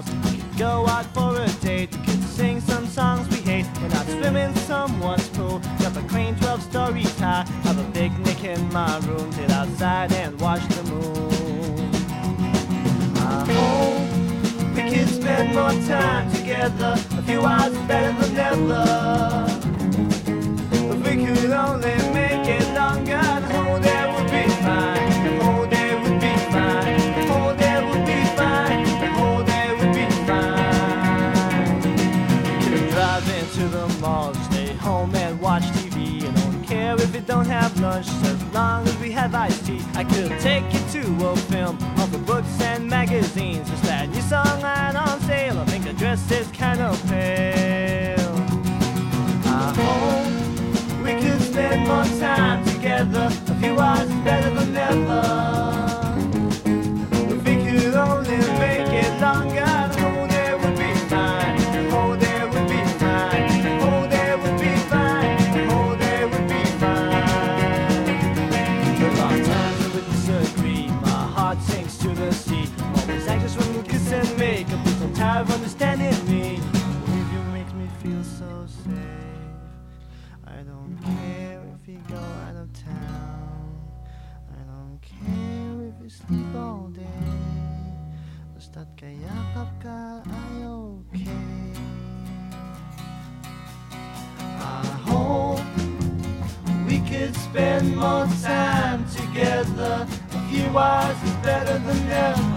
could go out for a date. We could sing some songs we hate. We're not swimming someone's pool. Jump a crane 12 stories high. Have a picnic in my room. Sit outside and watch the moon. I hope we could spend more time together. A few hours is don't have lunch, as long as we have iced tea. I could take you to a film, all the books and magazines. Just that new song line on sale. I think the dress is kind of pale. I hope we could spend more time together. A few hours is better than never. I don't care if you go out of town. I don't care if you sleep all day. Basta't kayakap ka, ay okay. I hope we could spend more time together. A few hours is better than never.